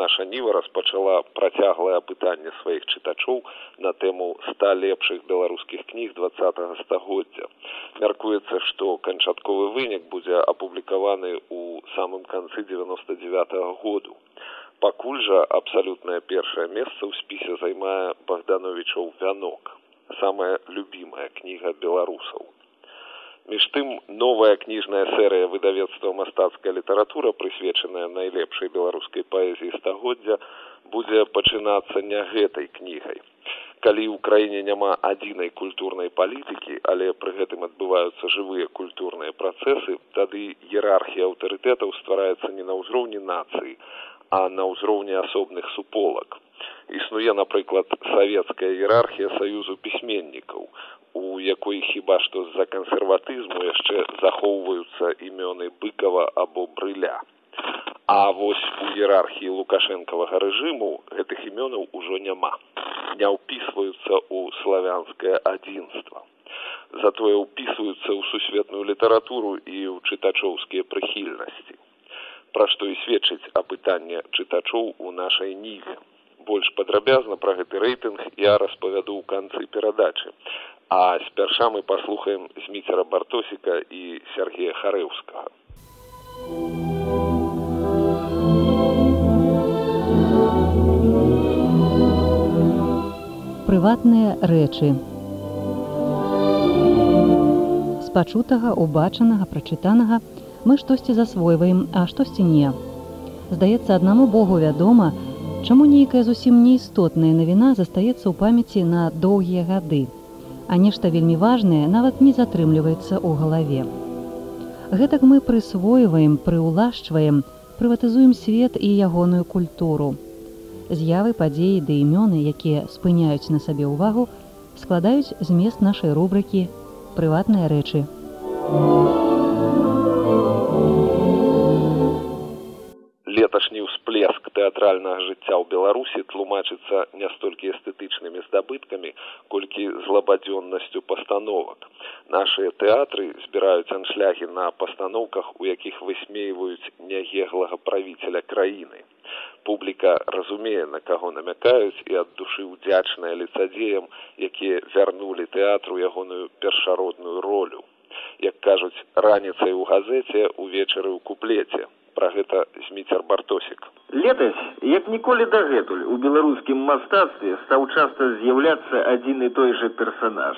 наша ніва распачала працяглае апытанне сваіх чытачоў на тэму ста лепшых беларускіх кніг двадцатого стагоддзя мяркуецца што канчатковы вынік будзе апублікаваны ў самым канцы девяносто девятого году. Пакуль жа абсалютнае першае месца ў спісе займае богдановичаў вянок самая любимая кніга беларусаў між тым новая кніжная серыя выдавецтва мастацкая літаратура прысвечаная найлепшай беларускай паэзіі стагоддзя будзе пачынацца не гэтай кнігай. Калі ў краіне няма адзінай культурнай палітыкі але пры гэтым адбываюцца жывыя культурныя працэсы тады іерархія аўтарытэтаў ствараецца не на ўзроўні нацыі а на ўзроўні асобных суполак. Існуе напрыклад савецкая іерархія саюзу пісьменнікаў у якой хіба што з-за кансерватызму яшчэ захоўваюцца імёны быкова або брыля. А вось у іерархіі лукашэнкавага рэжыму гэтых імёнаў ужо няма. Не ўпісваюцца ў славянскае адзінства. Затое ўпісваюцца ў сусветную літаратуру і ў чытачоўскія прыхільнасці. Пра што і сведчыць апытанне чытачоў у нашай ніве больш падрабязна пра гэты рэйтынг я распавяду ў канцы перадачы А спярша мы паслухаем зміцера бартосіка і Сергея харэўскага. Прыватныя рэчы. З пачутага, убачанага, прачытанага мы штосьці засвойваем, а штосьці не. Здаецца, аднаму Богу вядома, чаму нейкая зусім неістотная навіна застаецца ў памяці на доўгія гады а нешта вельмі важнае нават не затрымліваецца ў галаве. Гэтак мы прысвойваем, прыўлашчваем, прыватызуем свет і ягоную культуру. З'явы падзеі ды імёны, якія спыняюць на сабе ўвагу, складаюць змест нашай рубрыкі прыватныя рэчы. леташні тэатральнага жыцця ў беларусі тлумачыцца не столькі эстэтычнымі здабыткамі колькі злабадзённасцю пастановак. Нашыя тэатры збіраюць аншлягі на пастаноўках у якіх высмейваюць нягеглага правіцеля краіны. Публіка разумее на каго намякаюць і ад душы ўдзячныя лицадзеям якія вярнулі тэатру ягоную першародную ролю. Як кажуць раніцай у газеце увечары ў куплеце пра гэта зміцер бартосік летась як ніколі дагэтуль у беларускім мастацтве стаў часта з'яўляцца адзін і той жа персанаж.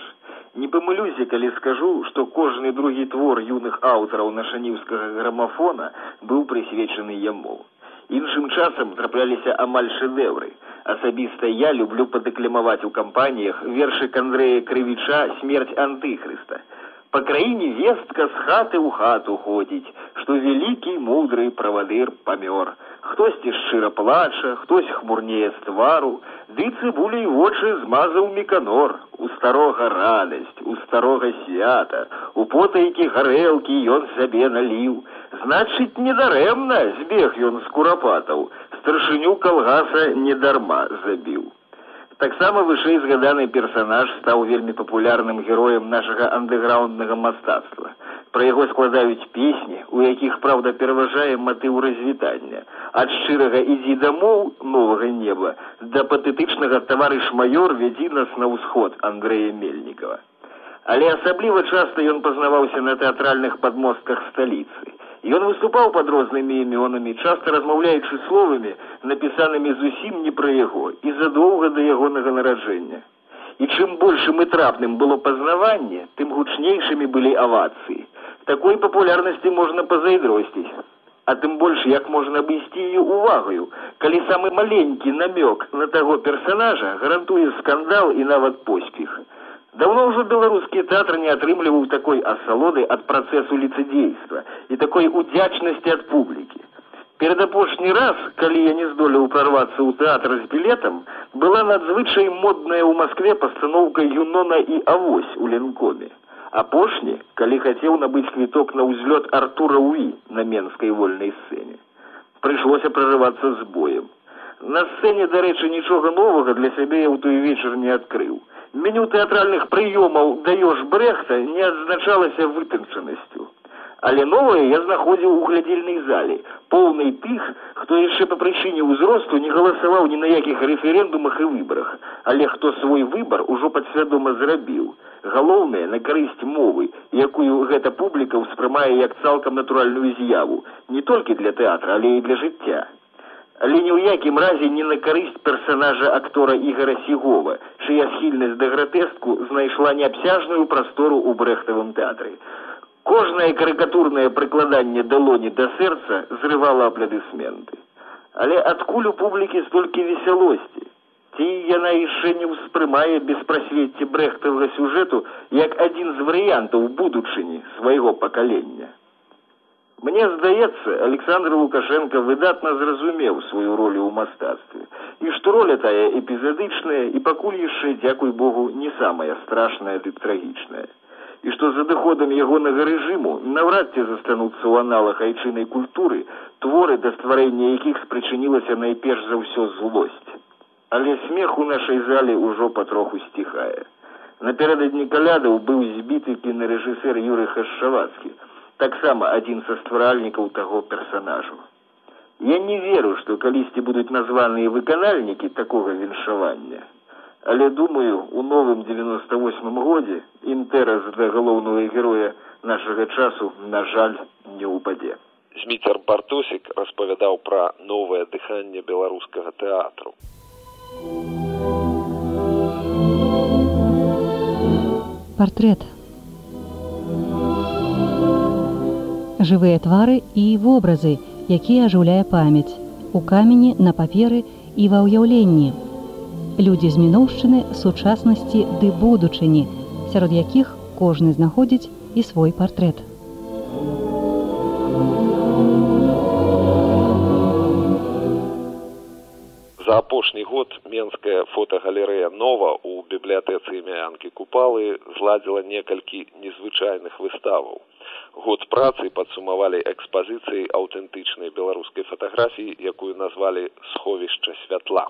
Не памылюся калі скажу што кожны другі твор юных аўтараў нашаніўскага грамафона быў прысвечаны яму. Іншым часам трапляліся амаль шэдэўры. Асабіста я люблю падэкламаваць у кампаніях вершы кандрэя крывіча смерць антыхрыста Па краіне вестка з хаты ў хату ходзіць, што вялікі мудры правадыр памёр. Хтосьці шчыра плача, хтось хмурнее з твару, ды цыбулей вочы змазаў меканор, у старога радасць, у старога свята, у потайкі гарэлкі ён сабе наліў. Значыць, недарэмна збег ён з курапатаў, старшыню калгаса недарма забіў таксама вышэй згаданы персанаж стаў вельмі папулярным героем нашага андэграунднага мастацтва. Пра яго складаюць песні у якіх праўда пераважае матыў развітання. Ад шчырага ідзі дамоў новага неба да патэтычнага таварыш маёр вядзі нас на ўсход андрэя мельнікова але асабліва часта ён пазнаваўся на тэатральных падмостках сталіцы Ён выступаў пад рознымі імёнамі, часта размаўляючы словамі, напісанымі зусім не пра яго і задоўга да ягонага нараджэння. І чым большым і трапным было пазнаванне, тым гучнейшымі былі авацыі. Такой папулярнасці можна пазайдросціць. А тым больш як можна абысці ее увагаю, калі самы маленькі намёк на таго персонажа гарантуе скандал і нават поспех. Даўно ўжо беларускі тэатр не атрымліваў такой асалоды ад працэсу ліцадзейства і такой удзячнасці ад публікі. Перед апошні раз, калі я не здолеў прорвацца ў тэатр з білетам, была надзвычай модная ў Маскве пастаноўка Юнона і Авось у Ленкоме. Апошні, калі хацеў набыць квіток на ўзлёт Артура Уі на менскай вольнай сцэне. Прыйшлося прорывацца з боем. На сцэне, дарэчы, нічога новага для сябе я ў той вечар не адкрыў. Меню тэатральных прыёмаў даёш брэхта не адзначалася вытанчанасцю. Але новае я знаходзіў у глядзельнай зале, поўнай тых, хто яшчэ па прычыне ўзросту не галасаваў ні на якіх рэферэндумах і выбарах, але хто свой выбар ужо падсвядома зрабіў. Галоўнае на карысць мовы, якую гэта публіка ўспрымае як цалкам натуральную з'яву, не толькі для тэатра, але і для жыцця. Але ні ў якім разе не на карысць персанажа актора ігора сігова, чыя схільнасць да гратэстку знайшла неабсяжную прастору ў брэхтавым тэатры. Кожнае карыкатурнае прыкладанне далоні да сэрца зрывала апладысменты. Але адкуль у публікі столькі весялосці? Ці яна яшчэ не ўспрымае беспрасвецці брэхтавага сюжэту як адзін з варыянтаў будучыні свайго пакалення. Мне здаецца, Александр Лукашенко выдатна зразумеў сваю ролю ў мастацтве і што роля тая эпізадычная і пакуль яшчэ дзякуй Богу не самая страшная ды трагічная і што з адыходам ягонага рэжыму наўрад ці застануцца ў аналах айчыннай культуры творы да стварэння якіх спрычынілася найперш за ўсё злосць. Але смех у нашай зале ўжо патроху сціхае. Напярэдадні калядаў быў збіты кінарэжысэр юры хашчавацкі таксама адзін са стваральнікаў таго персанажу. Я не веру што калісьці будуць названыя выканальнікі такога віншавання. Але думаю у новым девяносто восьмым годзе інтэрас для галоўнага героя нашага часу на жаль не ўпадзе. Зміцер бартосік распавядаў пра новае дыханне беларускага тэатру. Партрэт жывыя твары і вобразы якія ажыўляе памяць у камені на паперы і ва ўяўленні людзі з мінуўшчыны сучаснасці ды будучыні, сярод якіх кожны знаходзіць і свой партрэт. За апошні год менская фотогалерэя нова у бібліятэцы імянкі купалы зладзіла некалькі незвычайных выставаў. Год працы падсумавалі экспазіцыі аўтэнтычнай беларускай фатаграфіі, якую назвалі сховішча святла.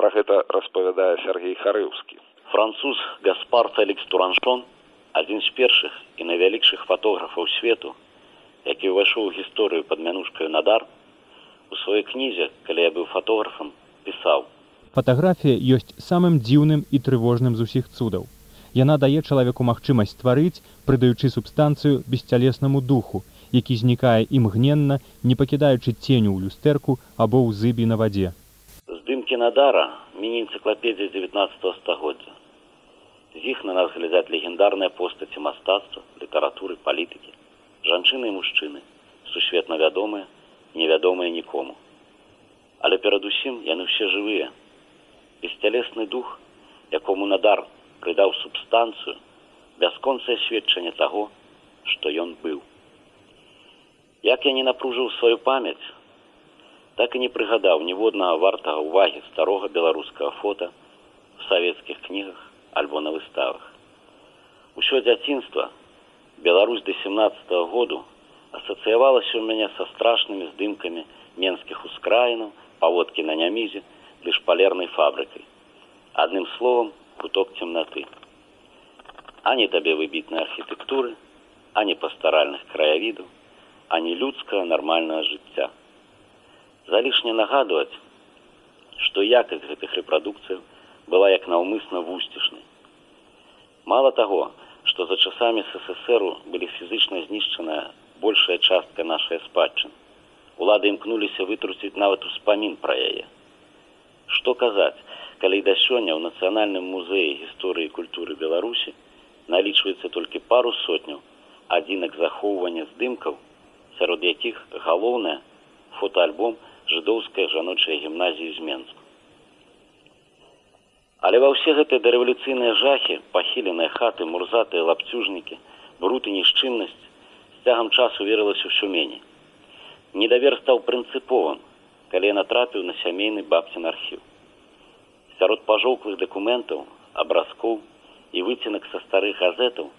Пра гэта распавядае Сергей Харыўскі. Француз Гаспар Фелікс Тураншон, адзін з першых і найвялікшых фатографаў свету, які ўвайшоў у гісторыю пад мянушкаю надар, у сваёй кнізе, калі я быў фатографам, пісаў. Фатаграфія ёсць самым дзіўным і трывожным з усіх цудаў. Яна дае чалавеку магчымасць стварыць, прыдаючы субстанцыю бесцялеснаму духу, які знікае імгненна, не пакідаючы ценю ў люстэрку або ў зыбі на вадзе. Здымкі надара міні-энцыклапедія 19 стагоддзя. З іх на нас глядзяць легендарныя постаці мастацтва літаратуры палітыкі. Жанчыны і мужчыны сусветна вядомыя невядомыя нікому. Але перадусім яны ўсе жывыя. Бесцялесны дух якому надар прыдаў субстанцыю бясконцае сведчанне таго што ён быў. Як я не напружыў сваю памяць так і не прыгадаў ніводнага вартага ўвагі старога беларускага фота в савецкіх кнігах альбо на выставах. Усё дзяцінства беларусь до семнадцатого году асацыявалася ў мяне са страшнымі здымкамі менскіх ускраінаў паводкі на нямізе ды шпалернай фабрыкай. Адным словам куток цемнаты ані табе выбітнай архітэктуры ані пастаральных краявідаў ані людскага нармальнага жыцця залішне нагадваць што якасць гэтых рэпрадукцыяў была як наўмысна вусцішнай мало таго што за часамі сссру былі фізычна знішчаная большая частка нашай спадчын улады імкнуліся вытруціць нават успамін пра яе. Што казаць калі да сёння ў нацыянальным музеі гісторыі культуры беларусі налічваецца толькі пару сотняў адзінак захоўвання здымкаў сярод якіх галоўнае фотоальбом жыдоўская жаночая гімназія з менску але ва ўсе гэтыя дарэвалюцыйныя жахі пахіленыя хаты мурзатыя лапцюжнікі бруты нішчыннасць з цягам часу верылася ўсё меней Недавер стаў прынцыповым, калі я натрапіў на сямейны бабцін архіў. Сярод пажоўклых дакументаў, абразкоў і выцінак са старых газетаў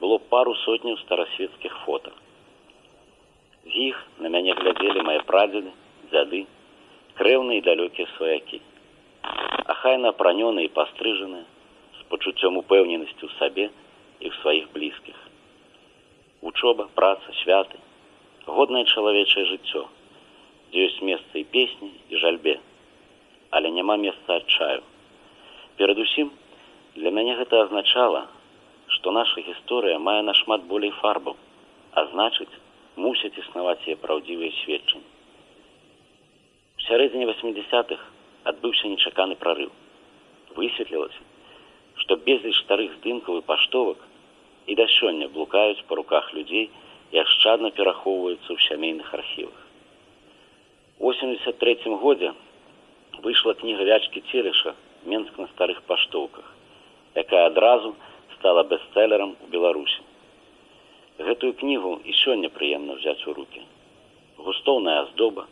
было пару сотняў старасветскіх фотах з іх на мяне глядзелі мае прадзеды дзяды крэўныя і далёкія сваякі. Ахайна апранёныя і пастрыжаныя з пачуццём упэўненасці ў сабе і ў сваіх блізкіх. Вучоба праца святы годнае чалавечае жыццё дзе ёсць месца і песні і жальбе але няма месца адчаю перадусім для мяне гэта азначала што наша гісторыя мае нашмат болей фарбаў а значыць мусяць існаваць яе праўдзівыя сведчанні. У сярэдзіне 80-х адбыўся нечаканы прарыў. Высветлілася, што безліч старых здымкаў і паштовак і да сёння блукаюць па руках людзей і ашчадна перахоўваюцца ў сямейных архівах. У 83 годзе выйшла кніга вячкі целеша менск на старых паштоўках, якая адразу стала бестселлером у беларусі гэтую кнігу і сёння прыемна взять у руки густоўная аздоба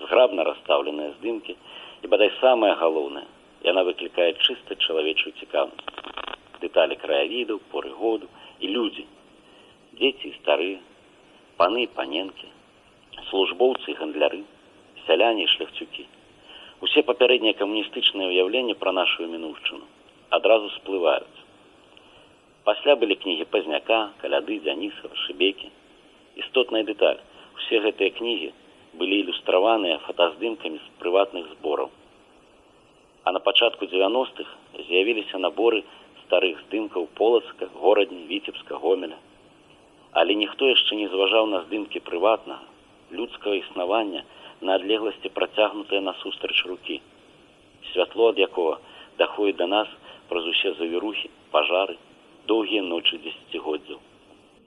зграбна расстаўленыя здымкі і бадай самае галоўнае яна выклікае чыста чалавечую цікаўнасць. Дэталі краявідаў поры году і людзі. Дзеці і старыя паны паненкі службоўцы гандляры сяляне шляхцюкі усе папярэднія камуністычныя ўяўленні пра нашу мінушчыну адразу сплываюць. Пасля былі кнігі пазняка каляды дзянісава шыбекі. Істотная дэталь. Усе гэтыя кнігі былі ілюстраваныя фотаздымкамі з прыватных збораў. А на пачатку девяностых з'явіліся наборы старых здымкаў полацка горадні віцебска гомеля. Але ніхто яшчэ не зважаў на здымкі прыватнага людскага існавання на адлегласці працягнутыя насустрач рукі святло ад якога даходіць да нас праз усе завірухі пажары доўгія ночы дзесяцігоддзяў.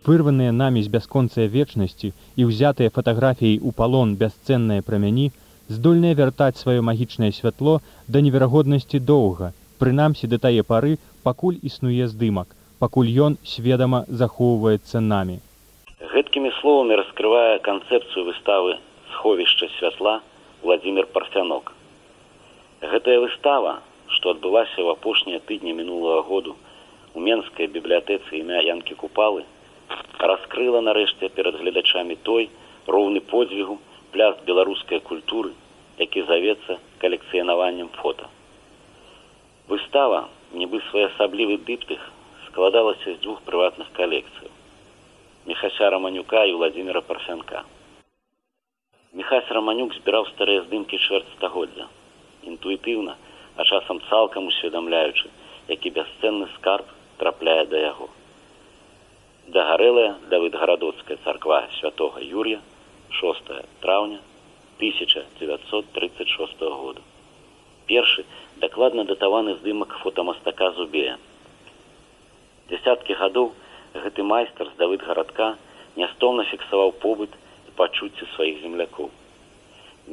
Вырваныя намі з бясконцыя вечнасці і ўзятыя фатаграфіяй у палон бясцэнныя прамяні здольныя вяртаць сваё магічнае святло да неверагоднасці доўга, прынамсі да тае пары, пакуль існуе здымак, пакуль ён сведама захоўваецца намі. Гэткімі словамі раскрывае канцэпцыю выставы сховішча святла Владзімир парфянок. Гэтая выстава, што адбылася ў апошнія тыдні мінулага году у менскай бібліятэцы імя янкі купалы раскрыла нарэшце перад гледачамі той роўны подзвігу пляст беларускай культуры які завецца калекцыянаваннем фото выстава нібы своеасаблівы дыптых складалася з двух прыватных калекцыяў мехася романюка і владимира парфянка мехась романюк збіраў старыя здымкі чвэрць стагоддзя інтуітыўна а часам цалкам усведамляючы які бясцэнны скарб трапляе да яго. Дагарэлая давыдгарадоцкая царква святого Юрія 6 траўня 1936 года. Першы дакладна датаваны здымак фотамастака зубея. Дзясяткі гадоў гэты майстар з давыд гарадка нястомна фіксаваў побыт пачуцці сваіх землякоў.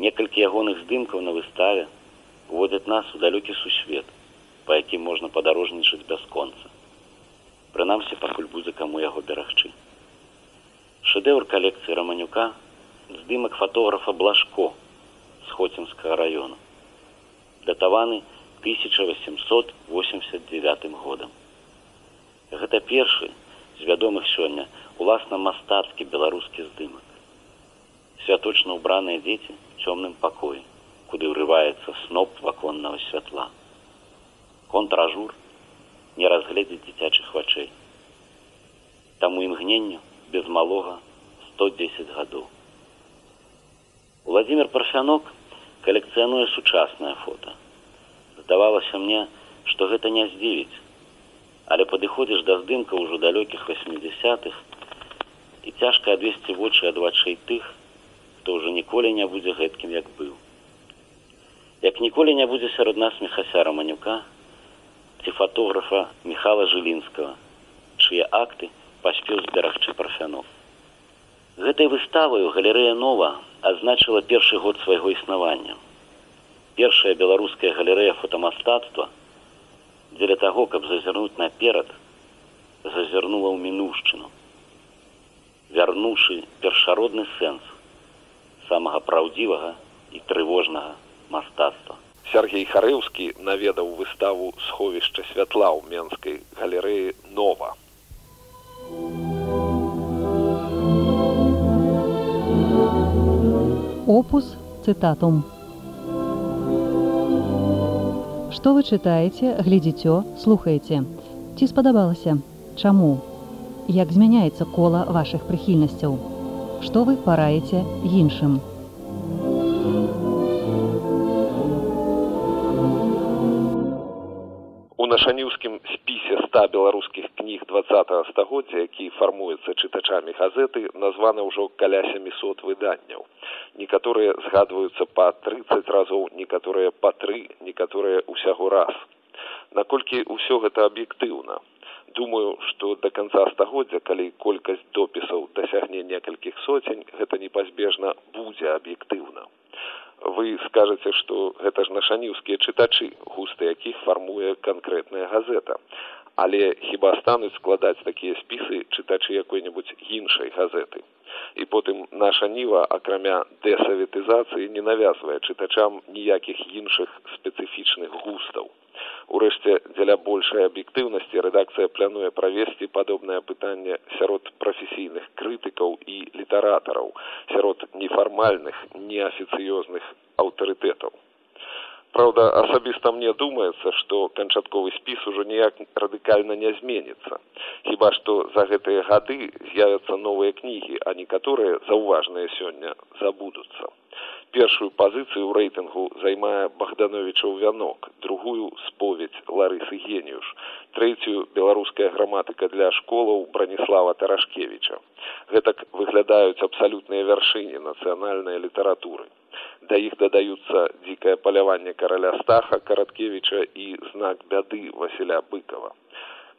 Некалькі ягоных здымкаў на выставе уводзяць нас у далёкі сусвет, па якім можна падарожнічаць бясконца прынамсі пакуль будзе каму яго берагчы. Шэдэўр калекцыі раманюка здымак фатографа блажко з хоцінскага района датаваны 1889 годам. Гэта першы з вядомых сёння уласна мастацкі беларускі здымак святочна ўбраныя дзеці цёмным пакоі куды ўрываецца сноп ваконнага святла контражур не разгледзець дзіцячых вачэй. Таму імгненню без малога 110 гадоў. Владимир парфянок калекцыянуе сучаснае фото. Здавалася мне, што гэта не здзівіць, але падыходзіш да здымка ўжо далёкіх 80-х і цяжка адвесці вочы ад вачэй тых, хто ўжо ніколі не будзе гэткім як быў. Як ніколі не будзе сярод нас мехася раманюка, ці фотографа михала жылінскага чые акты паспеў зберагчы парфянов. Гэтай выставаю галерэя нова адзначыла першы год свайго існавання. Першая беларуская галерэя фотамастацтва дзеля таго каб зазірнуць наперад зазірнула ў мінушчыну вярнуўшы першародны сэнс самага праўдзівага і трывожнага мастацтва. Сергей Харэўскі наведаў выставу сховішча святла ў менскай галерэі нова. Опус цытатум. Што вы чытаеце, глядзіцё, слухаеце. Ці спадабалася? Чаму? Як змяняецца кола вашых прыхільнасцяў? Што вы параеце іншым? нашаніўскім спісе ста беларускіх кніг двадцатого стагоддзя які фармуецца чытачамі газеты названа ўжо каля семісот выданняў некаторыя згадваюцца па тридцать разоў некаторыя па тры некаторыя ўсяго раз. Наколькі ўсё гэта аб'ектыўна думаю што до конца стагоддзя калі колькасць допісаў дасягне некалькіх соцень гэта непазбежна будзе аб'ектыўна. Вы скажаце што гэта ж нашаніўскія чытачы густы якіх фармуе канкрэтная газета. Але хіба стануць складаць такія спісы чытачы якой-небудзь іншай газеты? І потым наша ніва акрамя дэсаветызацыі не навязвае чытачам ніякіх іншых спецыфічных густаў Урэшце дзеля большай аб'ектыўнасці рэдакцыя плануе правесці падобнае пытанне сярод прафесійных крытыкаў і літаратараў сярод нефармальных неафіцыёзных аўтарытэтаў. Праўда, асабіста мне думаецца, што канчатковы спіс ужо ніяк радыкальна не зменіцца. Хіба што за гэтыя гады з'явяцца новыя кнігі, а некаторыя заўважныя сёння забудуцца першую пазіцыю ў рэйтынгу займае богдановичаў вянок другую споведь ларысы генніюш трэцюю беларуская граматыка для школаў браніслава тарашкевича гэтак выглядаюць абсалютныя вяршыні нацыянальнай літаратуры. Да іх дадаюцца дзікае паляванне караля стаха караткевича і знак бяды васіля быкова.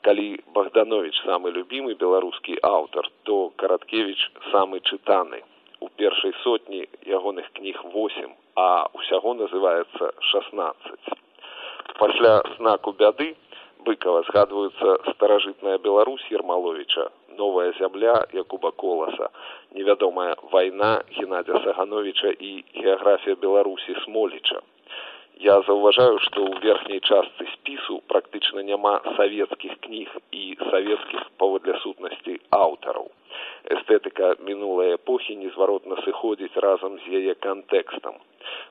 Калі богданович самы любімы беларускі аўтар то караткевич самы чытаны у першай сотні ягоных кніг восем а ўсяго называется шестнадцать пасля знаку бяды быкова згадваюцца старажытная беларусь ермаловича новая зямля якуба коласа невядомая вайна геннадзя сагановича і геаграфія беларусі смоліча. Я заўважаю што ў верхняй частцы спісу практычна няма савецкіх кніг і савецкіх паводле сутнасці аўтараў эстэтыка мінулай эпохі незваротна сыходзіць разам з яе кантэкстам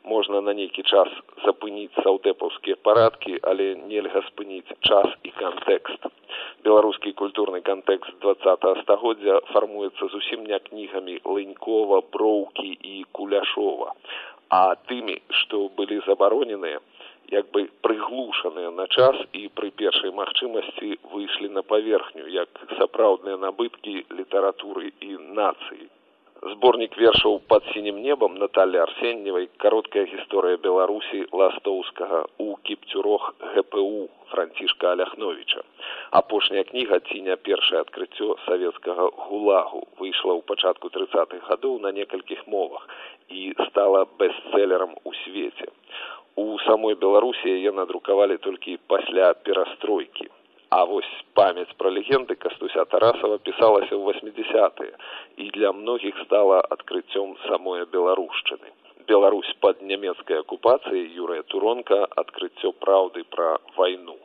можна на нейкі час запыніць саўдэпаўскія парадкі але нельга спыніць час і кантэкст беларускі культурны кантэкст двадцатого стагоддзя фармуецца зусім не кнігамі лынькова броўкі і куляшова а тымі што былі забароненыя як бы прыглушаныя на час і пры першай магчымасці выйшлі на паверхню як сапраўдныя набыткі літаратуры і нацыі. Зборнік вершаў под сінім небам наталі арсенневай кароткая гісторыя беларусі ластоўскага у кіпцюрох гпу францішка аляхновича апошняя кніга ціня першае адкрыццё савецкага гулагу выйшла ў пачатку трыцатых гадоў на некалькіх мовах і стала бестселлером у свеце у самой беларусі яе надрукавалі толькі пасля перастройкі. А вось памяць пра легенды кастуся тарасава пісалася ў восьмидесятые і для многіх стала адкрыццём самой беларушчыны. Беларусь под нямецкай акупацыяй юрыя туронка адкрыццё праўды пра вайну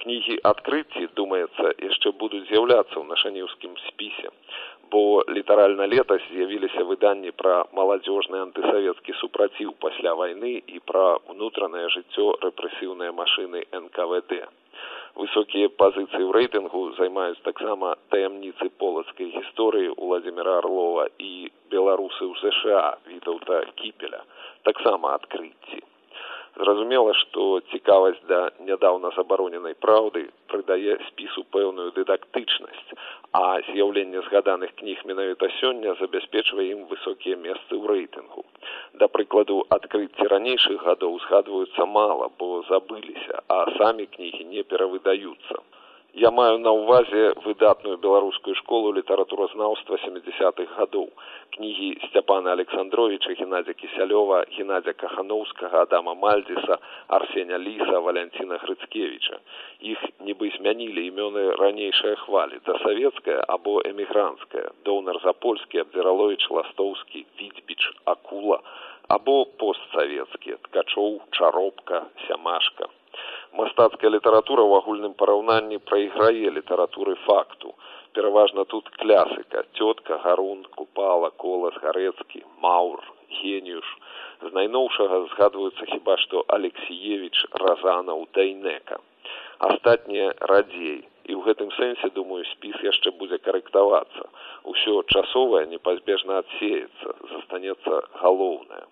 кнігі адкрыцці думаецца яшчэ будуць з'яўляцца ў нашаніўскім спісе бо літаральна летась з'явіліся выданні пра маладзёжны антысавецкі супраціў пасля вайны і пра ўнутранае жыццё рэпрэсіўныя машыны нквд высокія пазіцыі ў рэйтынгу займаюць таксама таямніцы полацкай гісторыі владимира орлова і беларусы ў сша вітаўта кіпеля таксама адкрыцці Зразумела, што цікавасць да нядаўна забароненай праўды прыдае спісу пэўную дыдактычнасць, а з'яўленне згаданых кніг менавіта сёння забяспечвае ім высокія месцы ў рэйтынгу. Да прыкладу, адкрыцці ранейшых гадоў згадваюцца мала, бо забыліся, а самі кнігі не перавыдаюцца. Я маю на ўвазе выдатную беларускую школу літаратуразнаўства 70-х гадоў. Кнігі Сцяпана Александровича, Геннадзя Кісялёва, Геннадзя Кахановскага, Адама Мальдзіса, Арсеня Ліса, Валянціна Грыцкевіча. Іх нібы змянілі імёны ранейшыя хвалі, дасавецкая або эмігранцкая, Доўнар Запольскі, Абдзіралович, Ластоўскі, Віцьбіч, Акула, або постсавецкія, Ткачоў, Чаропка, Сямашка мастацкая літаратура ў агульным параўнанні прайграе літаратуры факту. Пераважна тут клясыка цётка гарун купала колас гарэцкі маур геніюш з найноўшага згадваюцца хіба што алексеевич разанаў дайнека. Астатнія радзей. І ў гэтым сэнсе думаю спіс яшчэ будзе карэктавацца. Усё часовае непазбежна адсеецца застанецца галоўнае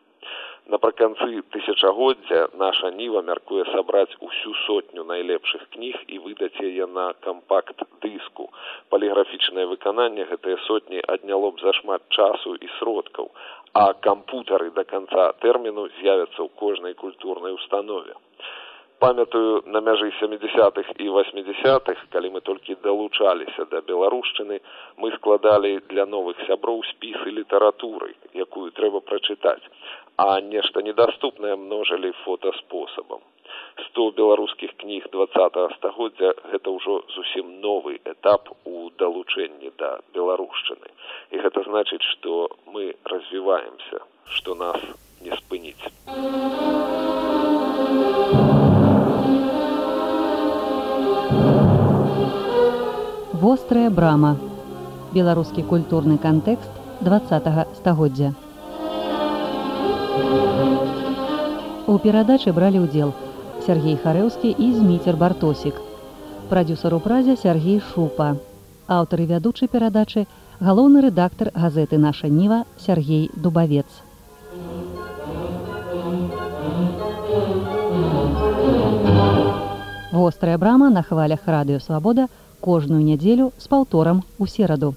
напрыканцы тысячагоддзя наша ніва мяркуе сабраць усю сотню найлепшых кніг і выдаць яе на кампакт дыску паліграфічнае выкананне гэтыя сотні адняло б зашмат часу і сродкаў а кампутары да канца тэрміну з'явяцца ў кожнай культурнай установе. Памятаю на мяжы семидесятых і восьмидесятых калі мы толькі далучаліся да беларушчыны мы складалі для новых сяброў спісы літаратуры якую трэба прачытаць а нешта недаступнае множылі фотаспосабам сто беларускіх кніг двадцатого стагоддзя гэта ўжо зусім новы этап у далучэнні да беларушчыны. І гэта значыць што мы развіваемся што нас не спыніць. Вострая брама. Беларускі культурны кантэкст два стагоддзя У перадачы бралі ўдзел Сергей Харэўскі і зміцер бартосік. Прадюсар у празе Сергей Шупа. Аўтар і вядучы перадачы галоўны рэдактар газеты наша ніва Сергей Дубавец. Вострая брама на хвалях радыёвабода кожную нядзелю з паўторам у сераду.